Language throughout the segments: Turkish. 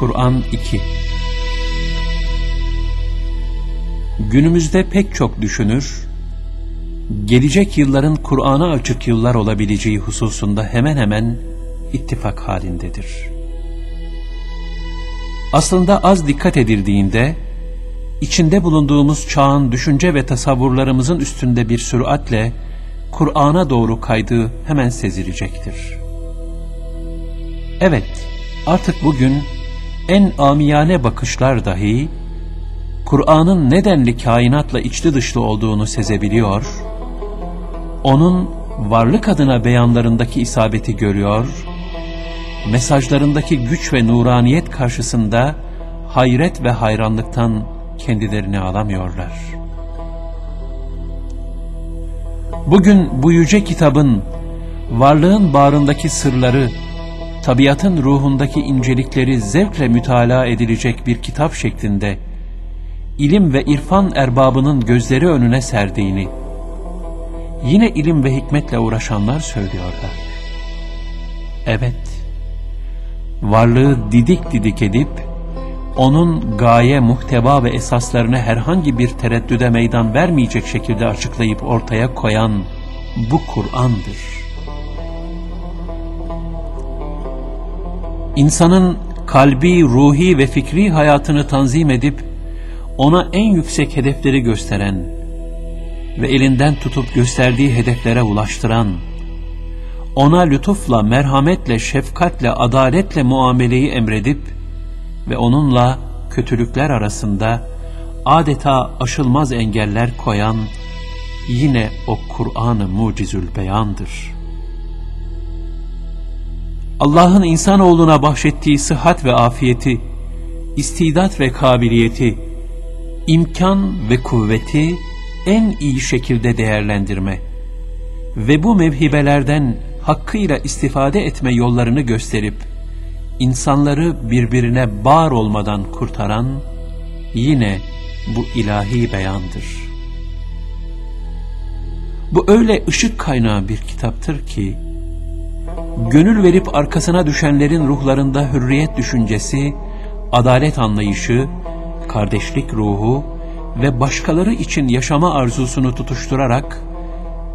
Kur'an 2 Günümüzde pek çok düşünür, gelecek yılların Kur'an'a açık yıllar olabileceği hususunda hemen hemen ittifak halindedir. Aslında az dikkat edildiğinde, içinde bulunduğumuz çağın düşünce ve tasavvurlarımızın üstünde bir süratle Kur'an'a doğru kaydığı hemen sezilecektir. Evet, artık bugün en amiyane bakışlar dahi Kur'an'ın nedenli kainatla içli dışlı olduğunu sezebiliyor, onun varlık adına beyanlarındaki isabeti görüyor, mesajlarındaki güç ve nuraniyet karşısında hayret ve hayranlıktan kendilerini alamıyorlar. Bugün bu yüce kitabın varlığın bağrındaki sırları, tabiatın ruhundaki incelikleri zevkle mütalaa edilecek bir kitap şeklinde ilim ve irfan erbabının gözleri önüne serdiğini, yine ilim ve hikmetle uğraşanlar söylüyorlar. Evet, varlığı didik didik edip, onun gaye, muhteva ve esaslarını herhangi bir tereddüde meydan vermeyecek şekilde açıklayıp ortaya koyan bu Kur'an'dır. İnsanın kalbi, ruhi ve fikri hayatını tanzim edip, ona en yüksek hedefleri gösteren ve elinden tutup gösterdiği hedeflere ulaştıran, ona lütufla, merhametle, şefkatle, adaletle muameleyi emredip ve onunla kötülükler arasında adeta aşılmaz engeller koyan yine o Kur'an-ı Mucizül Beyan'dır. Allah'ın insanoğluna bahşettiği sıhhat ve afiyeti, istidat ve kabiliyeti, imkan ve kuvveti en iyi şekilde değerlendirme ve bu mevhibelerden hakkıyla istifade etme yollarını gösterip, insanları birbirine bağır olmadan kurtaran yine bu ilahi beyandır. Bu öyle ışık kaynağı bir kitaptır ki, gönül verip arkasına düşenlerin ruhlarında hürriyet düşüncesi, adalet anlayışı, kardeşlik ruhu ve başkaları için yaşama arzusunu tutuşturarak,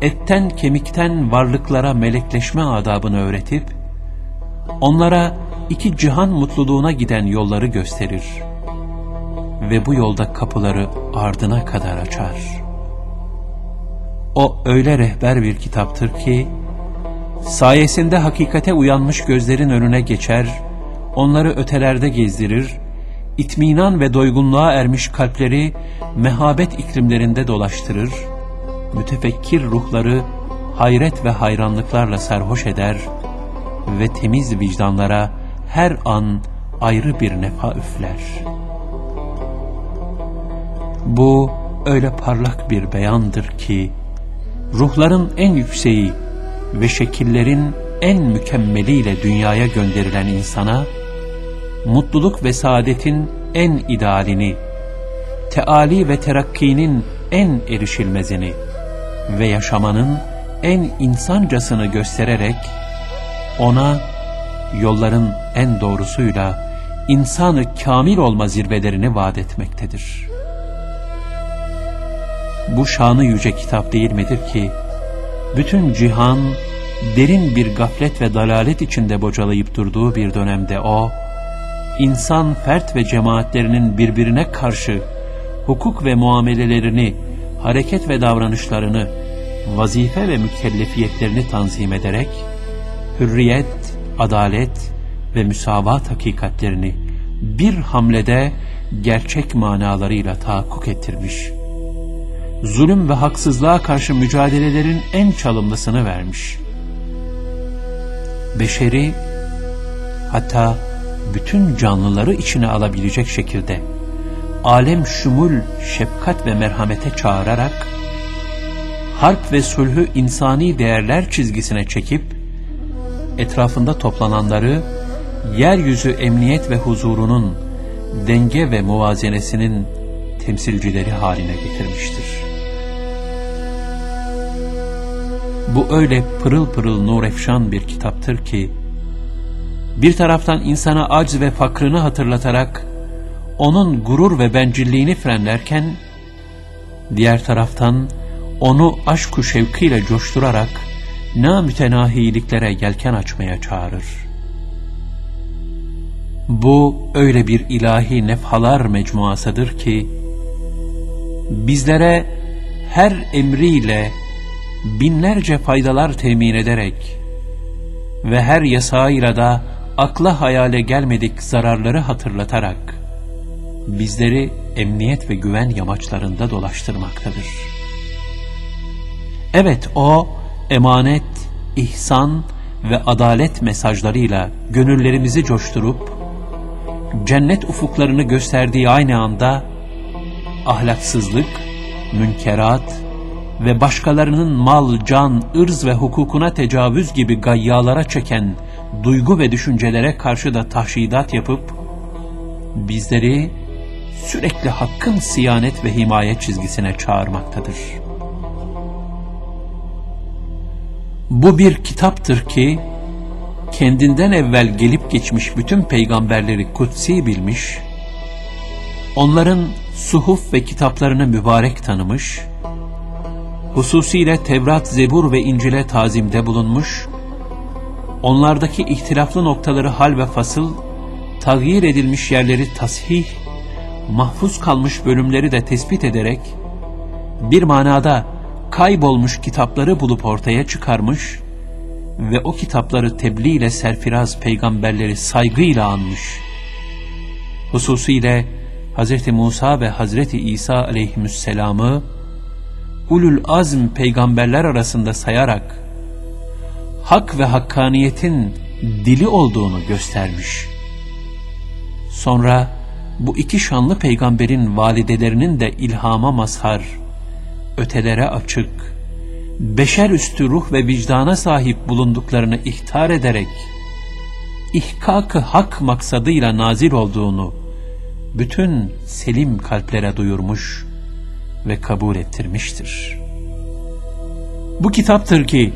etten kemikten varlıklara melekleşme adabını öğretip, onlara iki cihan mutluluğuna giden yolları gösterir ve bu yolda kapıları ardına kadar açar. O öyle rehber bir kitaptır ki, sayesinde hakikate uyanmış gözlerin önüne geçer, onları ötelerde gezdirir, itminan ve doygunluğa ermiş kalpleri mehabet iklimlerinde dolaştırır, mütefekkir ruhları hayret ve hayranlıklarla serhoş eder ve temiz vicdanlara her an ayrı bir nefa üfler. Bu öyle parlak bir beyandır ki, ruhların en yükseği ve şekillerin en mükemmeliyle dünyaya gönderilen insana, mutluluk ve saadetin en idealini, teali ve terakkinin en erişilmezini ve yaşamanın en insancasını göstererek, ona yolların en doğrusuyla insanı kamil olma zirvelerini vaat etmektedir. Bu şanı yüce kitap değil midir ki, bütün cihan derin bir gaflet ve dalalet içinde bocalayıp durduğu bir dönemde o, insan fert ve cemaatlerinin birbirine karşı hukuk ve muamelelerini, hareket ve davranışlarını, vazife ve mükellefiyetlerini tanzim ederek, hürriyet, adalet ve müsavat hakikatlerini bir hamlede gerçek manalarıyla tahakkuk ettirmiş. Zulüm ve haksızlığa karşı mücadelelerin en çalımlısını vermiş. Beşeri, hatta bütün canlıları içine alabilecek şekilde alem şumul şefkat ve merhamete çağırarak harp ve sulhü insani değerler çizgisine çekip etrafında toplananları yeryüzü emniyet ve huzurunun denge ve muvazenesinin temsilcileri haline getirmiştir. Bu öyle pırıl pırıl nur efşan bir kitaptır ki bir taraftan insana acz ve fakrını hatırlatarak onun gurur ve bencilliğini frenlerken, diğer taraftan onu aşk-ı şevkiyle coşturarak namütenahiliklere yelken açmaya çağırır. Bu öyle bir ilahi nefhalar mecmuasıdır ki, bizlere her emriyle binlerce faydalar temin ederek ve her yasağıyla da akla hayale gelmedik zararları hatırlatarak bizleri emniyet ve güven yamaçlarında dolaştırmaktadır. Evet o emanet, ihsan ve adalet mesajlarıyla gönüllerimizi coşturup cennet ufuklarını gösterdiği aynı anda ahlaksızlık, münkerat ve başkalarının mal, can, ırz ve hukukuna tecavüz gibi gayyalara çeken duygu ve düşüncelere karşı da tahşidat yapıp bizleri sürekli hakkın siyanet ve himaye çizgisine çağırmaktadır. Bu bir kitaptır ki kendinden evvel gelip geçmiş bütün peygamberleri kutsi bilmiş, onların suhuf ve kitaplarını mübarek tanımış, hususiyle Tevrat, Zebur ve İncil'e tazimde bulunmuş, onlardaki ihtilaflı noktaları hal ve fasıl, tağyir edilmiş yerleri tasih, mahfuz kalmış bölümleri de tespit ederek, bir manada kaybolmuş kitapları bulup ortaya çıkarmış ve o kitapları tebliğ ile serfiraz peygamberleri saygıyla anmış. Hususiyle Hz. Musa ve Hz. İsa aleyhisselamı ulul azm peygamberler arasında sayarak hak ve hakkaniyetin dili olduğunu göstermiş. Sonra bu iki şanlı peygamberin validelerinin de ilhama mazhar, ötelere açık, beşer üstü ruh ve vicdana sahip bulunduklarını ihtar ederek, ihkak hak maksadıyla nazil olduğunu bütün selim kalplere duyurmuş ve kabul ettirmiştir. Bu kitaptır ki,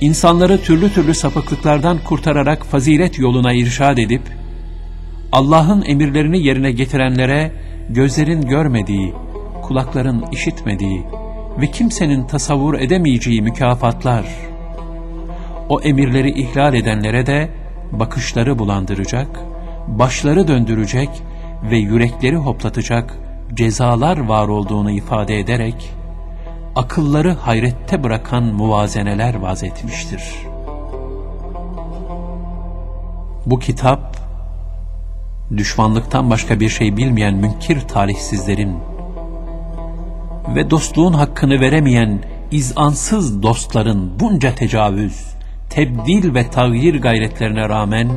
insanları türlü türlü sapıklıklardan kurtararak fazilet yoluna irşad edip, Allah'ın emirlerini yerine getirenlere gözlerin görmediği, kulakların işitmediği ve kimsenin tasavvur edemeyeceği mükafatlar, o emirleri ihlal edenlere de bakışları bulandıracak, başları döndürecek ve yürekleri hoplatacak cezalar var olduğunu ifade ederek, akılları hayrette bırakan muvazeneler vaz etmiştir. Bu kitap, düşmanlıktan başka bir şey bilmeyen münkir talihsizlerin ve dostluğun hakkını veremeyen izansız dostların bunca tecavüz, tebdil ve tağyir gayretlerine rağmen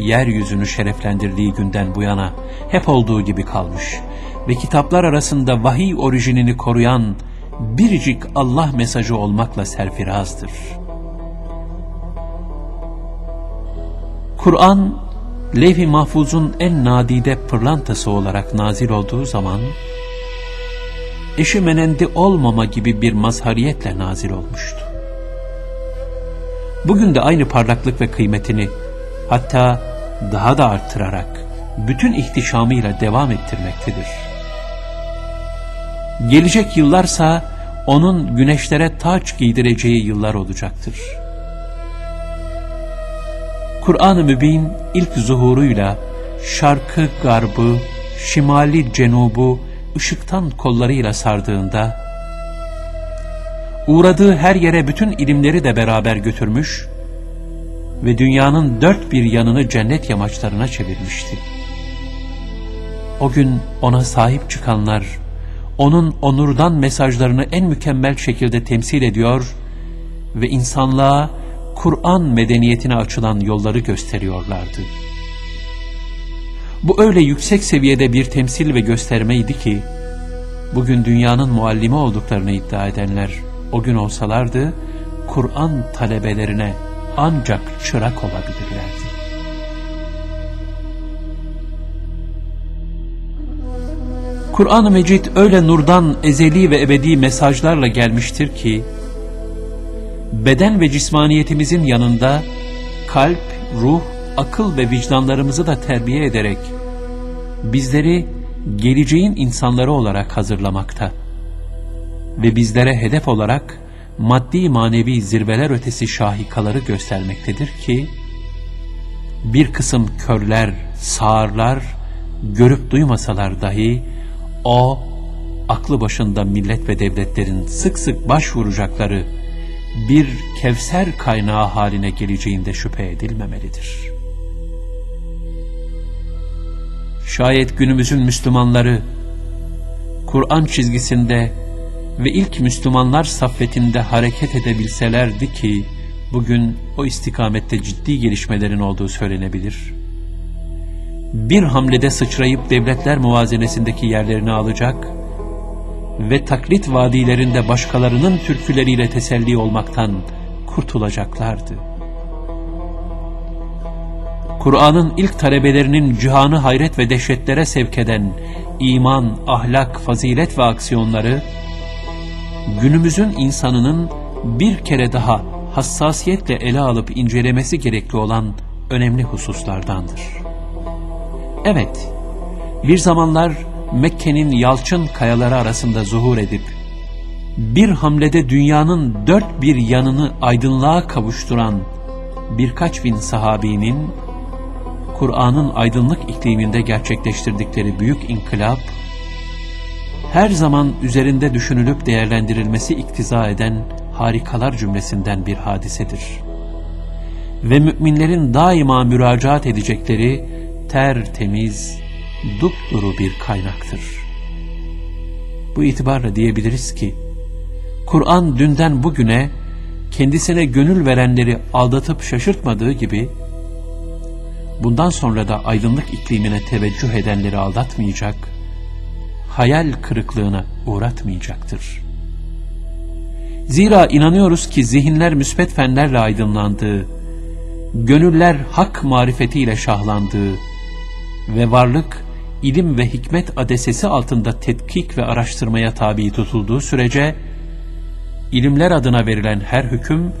yeryüzünü şereflendirdiği günden bu yana hep olduğu gibi kalmış ve kitaplar arasında vahiy orijinini koruyan biricik Allah mesajı olmakla serfirazdır. Kur'an, Levh-i Mahfuz'un en nadide pırlantası olarak nazil olduğu zaman, eşi menendi olmama gibi bir mazhariyetle nazil olmuştu. Bugün de aynı parlaklık ve kıymetini, hatta daha da arttırarak, bütün ihtişamıyla devam ettirmektedir. Gelecek yıllarsa, onun güneşlere taç giydireceği yıllar olacaktır. Kur'an-ı Mübin ilk zuhuruyla şarkı garbı, şimali cenubu ışıktan kollarıyla sardığında, uğradığı her yere bütün ilimleri de beraber götürmüş ve dünyanın dört bir yanını cennet yamaçlarına çevirmişti. O gün ona sahip çıkanlar, onun onurdan mesajlarını en mükemmel şekilde temsil ediyor ve insanlığa Kur'an medeniyetine açılan yolları gösteriyorlardı. Bu öyle yüksek seviyede bir temsil ve göstermeydi ki, bugün dünyanın muallimi olduklarını iddia edenler o gün olsalardı, Kur'an talebelerine ancak çırak olabilirlerdi. Kur'an-ı Mecid öyle nurdan ezeli ve ebedi mesajlarla gelmiştir ki, beden ve cismaniyetimizin yanında kalp, ruh, akıl ve vicdanlarımızı da terbiye ederek bizleri geleceğin insanları olarak hazırlamakta ve bizlere hedef olarak maddi manevi zirveler ötesi şahikaları göstermektedir ki bir kısım körler, sağırlar görüp duymasalar dahi o aklı başında millet ve devletlerin sık sık başvuracakları bir kevser kaynağı haline geleceğinde şüphe edilmemelidir. Şayet günümüzün Müslümanları Kur'an çizgisinde ve ilk Müslümanlar saffetinde hareket edebilselerdi ki bugün o istikamette ciddi gelişmelerin olduğu söylenebilir. Bir hamlede sıçrayıp devletler muvazenesindeki yerlerini alacak ve taklit vadilerinde başkalarının türküleriyle teselli olmaktan kurtulacaklardı. Kur'an'ın ilk talebelerinin cihanı hayret ve dehşetlere sevk eden iman, ahlak, fazilet ve aksiyonları, günümüzün insanının bir kere daha hassasiyetle ele alıp incelemesi gerekli olan önemli hususlardandır. Evet, bir zamanlar Mekke'nin yalçın kayaları arasında zuhur edip, bir hamlede dünyanın dört bir yanını aydınlığa kavuşturan birkaç bin sahabinin, Kur'an'ın aydınlık ikliminde gerçekleştirdikleri büyük inkılap, her zaman üzerinde düşünülüp değerlendirilmesi iktiza eden harikalar cümlesinden bir hadisedir. Ve müminlerin daima müracaat edecekleri tertemiz, dupduru bir kaynaktır. Bu itibarla diyebiliriz ki, Kur'an dünden bugüne kendisine gönül verenleri aldatıp şaşırtmadığı gibi, bundan sonra da aydınlık iklimine teveccüh edenleri aldatmayacak, hayal kırıklığına uğratmayacaktır. Zira inanıyoruz ki zihinler müsbet fenlerle aydınlandığı, gönüller hak marifetiyle şahlandığı ve varlık ilim ve hikmet adesesi altında tetkik ve araştırmaya tabi tutulduğu sürece, ilimler adına verilen her hüküm,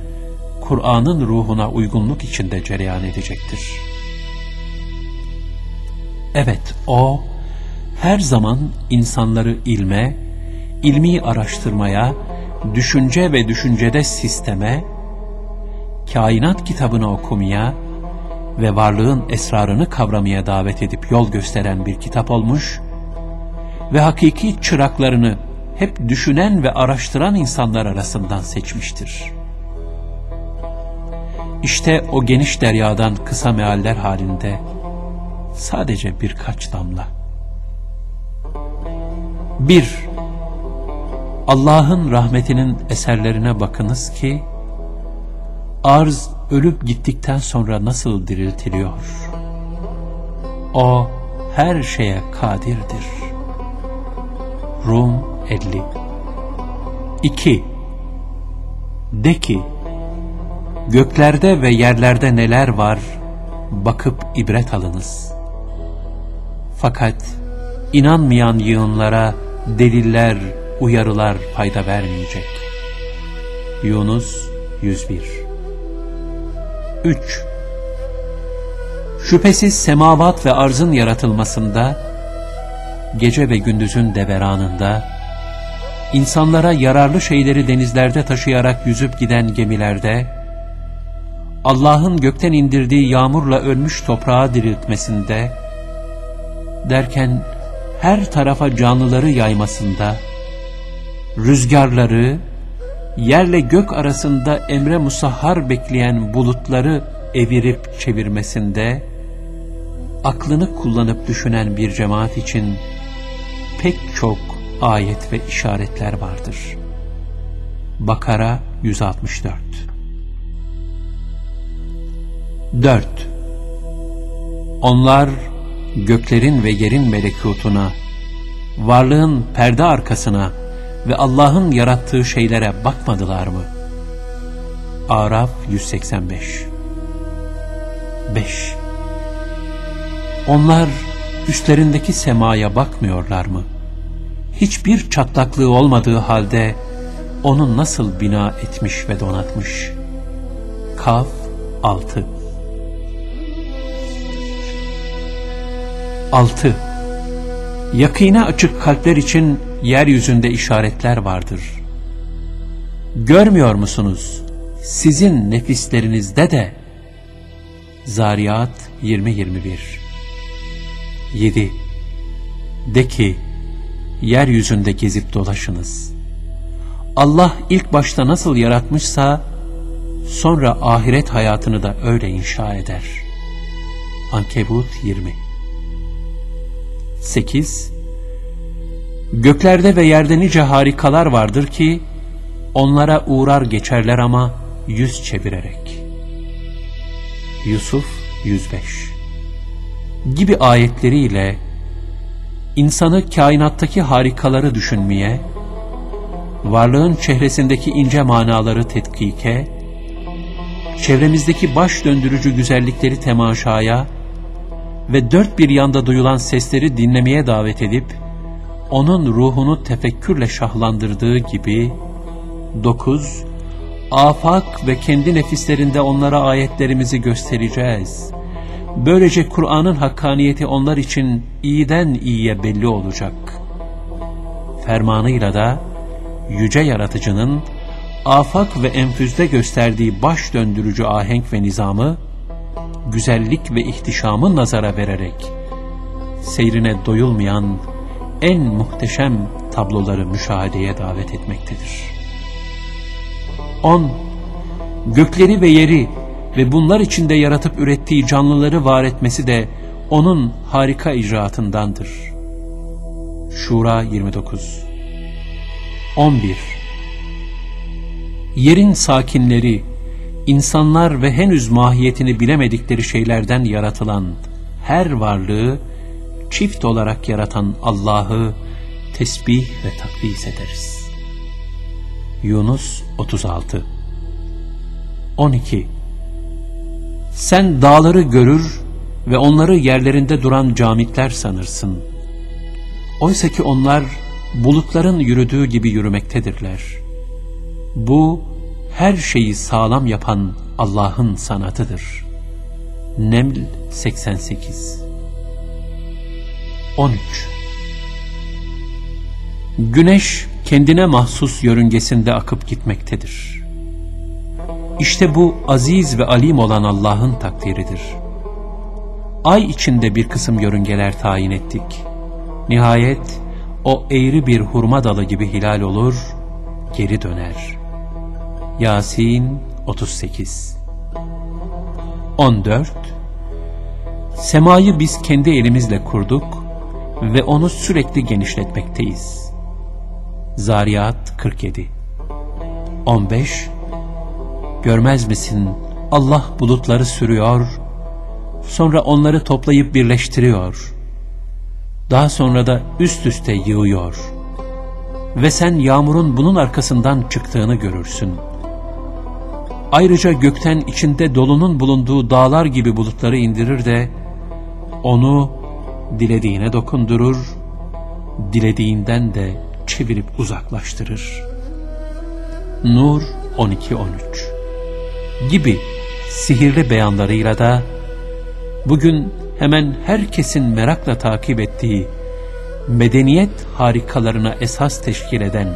Kur'an'ın ruhuna uygunluk içinde cereyan edecektir. Evet, O, her zaman insanları ilme, ilmi araştırmaya, düşünce ve düşüncede sisteme, kainat kitabını okumaya ve varlığın esrarını kavramaya davet edip yol gösteren bir kitap olmuş ve hakiki çıraklarını hep düşünen ve araştıran insanlar arasından seçmiştir. İşte o geniş deryadan kısa mealler halinde sadece birkaç damla. 1. Allah'ın rahmetinin eserlerine bakınız ki, arz ölüp gittikten sonra nasıl diriltiliyor? O her şeye kadirdir. Rum 50 2. De ki, göklerde ve yerlerde neler var, bakıp ibret alınız. Fakat inanmayan yığınlara deliller, uyarılar fayda vermeyecek. Yunus 101 3. Şüphesiz semavat ve arzın yaratılmasında, gece ve gündüzün deveranında, insanlara yararlı şeyleri denizlerde taşıyarak yüzüp giden gemilerde, Allah'ın gökten indirdiği yağmurla ölmüş toprağı diriltmesinde, derken her tarafa canlıları yaymasında, rüzgarları, yerle gök arasında emre musahhar bekleyen bulutları evirip çevirmesinde, aklını kullanıp düşünen bir cemaat için pek çok ayet ve işaretler vardır. Bakara 164 4. Onlar göklerin ve yerin melekutuna, varlığın perde arkasına ve Allah'ın yarattığı şeylere bakmadılar mı? Araf 185 5. Onlar üstlerindeki semaya bakmıyorlar mı? Hiçbir çatlaklığı olmadığı halde onu nasıl bina etmiş ve donatmış? Kaf 6 6. Yakine açık kalpler için yeryüzünde işaretler vardır. Görmüyor musunuz? Sizin nefislerinizde de Zariyat 20-21 7. De ki, yeryüzünde gezip dolaşınız. Allah ilk başta nasıl yaratmışsa, sonra ahiret hayatını da öyle inşa eder. Ankebut 20 8. Göklerde ve yerde nice harikalar vardır ki, onlara uğrar geçerler ama yüz çevirerek. Yusuf 105 gibi ayetleriyle insanı kainattaki harikaları düşünmeye, varlığın çehresindeki ince manaları tetkike, çevremizdeki baş döndürücü güzellikleri temaşaya ve dört bir yanda duyulan sesleri dinlemeye davet edip, onun ruhunu tefekkürle şahlandırdığı gibi, 9. Afak ve kendi nefislerinde onlara ayetlerimizi göstereceğiz. Böylece Kur'an'ın hakkaniyeti onlar için iyiden iyiye belli olacak. Fermanıyla da yüce yaratıcının afak ve enfüzde gösterdiği baş döndürücü ahenk ve nizamı, güzellik ve ihtişamı nazara vererek, seyrine doyulmayan en muhteşem tabloları müşahedeye davet etmektedir. 10. Gökleri ve yeri ve bunlar içinde yaratıp ürettiği canlıları var etmesi de onun harika icraatındandır. Şura 29 11. Yerin sakinleri, insanlar ve henüz mahiyetini bilemedikleri şeylerden yaratılan her varlığı çift olarak yaratan Allah'ı tesbih ve takdis ederiz. Yunus 36 12 Sen dağları görür ve onları yerlerinde duran camitler sanırsın. Oysa ki onlar bulutların yürüdüğü gibi yürümektedirler. Bu her şeyi sağlam yapan Allah'ın sanatıdır. Neml 88 13 Güneş kendine mahsus yörüngesinde akıp gitmektedir. İşte bu aziz ve alim olan Allah'ın takdiridir. Ay içinde bir kısım yörüngeler tayin ettik. Nihayet o eğri bir hurma dalı gibi hilal olur, geri döner. Yasin 38 14 Semayı biz kendi elimizle kurduk ve onu sürekli genişletmekteyiz. Zariyat 47 15 Görmez misin Allah bulutları sürüyor, sonra onları toplayıp birleştiriyor. Daha sonra da üst üste yığıyor. Ve sen yağmurun bunun arkasından çıktığını görürsün. Ayrıca gökten içinde dolunun bulunduğu dağlar gibi bulutları indirir de, onu dilediğine dokundurur, dilediğinden de çevirip uzaklaştırır. Nur 12-13 gibi sihirli beyanlarıyla da bugün hemen herkesin merakla takip ettiği medeniyet harikalarına esas teşkil eden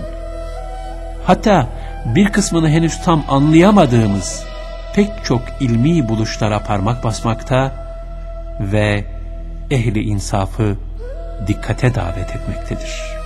hatta bir kısmını henüz tam anlayamadığımız pek çok ilmi buluşlara parmak basmakta ve ehli insafı dikkate davet etmektedir.